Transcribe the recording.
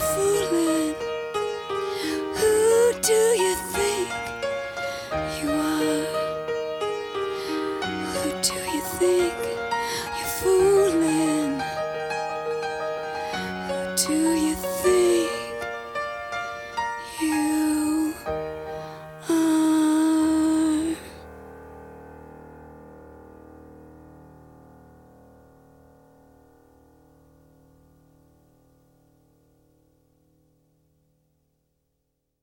fooling? Who do you think you are? Who do you think?